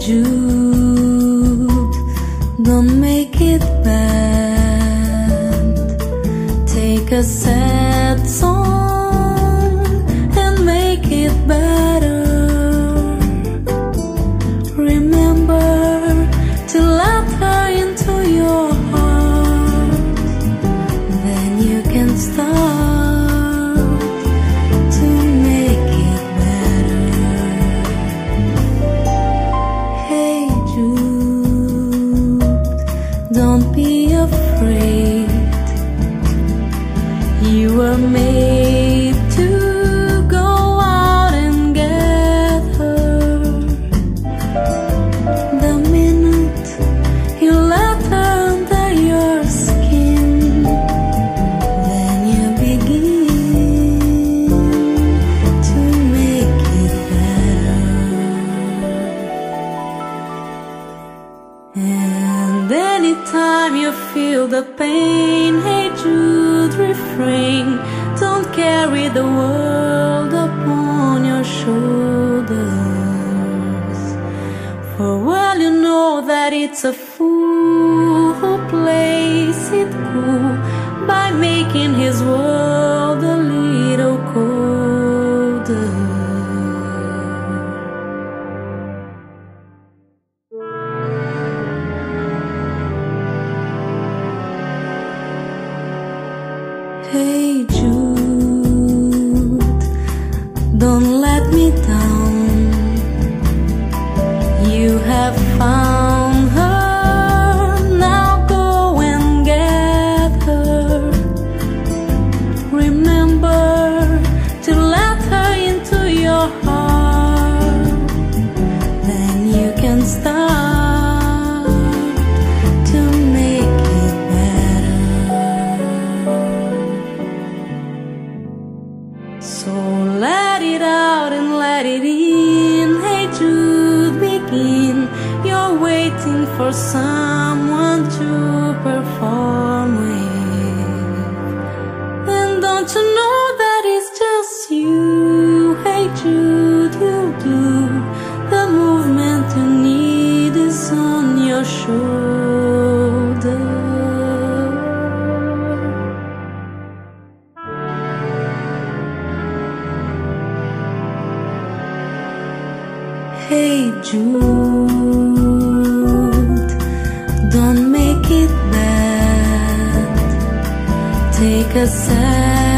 Jude, don't make it bad. Take a sad song You were made to go out and get her. The minute you let her under your skin, then you begin to make it better. And anytime you feel the pain, hey Jude, refrain. Don't carry the world upon your shoulders. For well you know that it's a fool who plays it cool by making his world a Hey Jude, don't let me down. You have found let it out and let it in. Hey Jude, begin. You're waiting for someone to perform Hey Jude, don't make it bad. Take a sad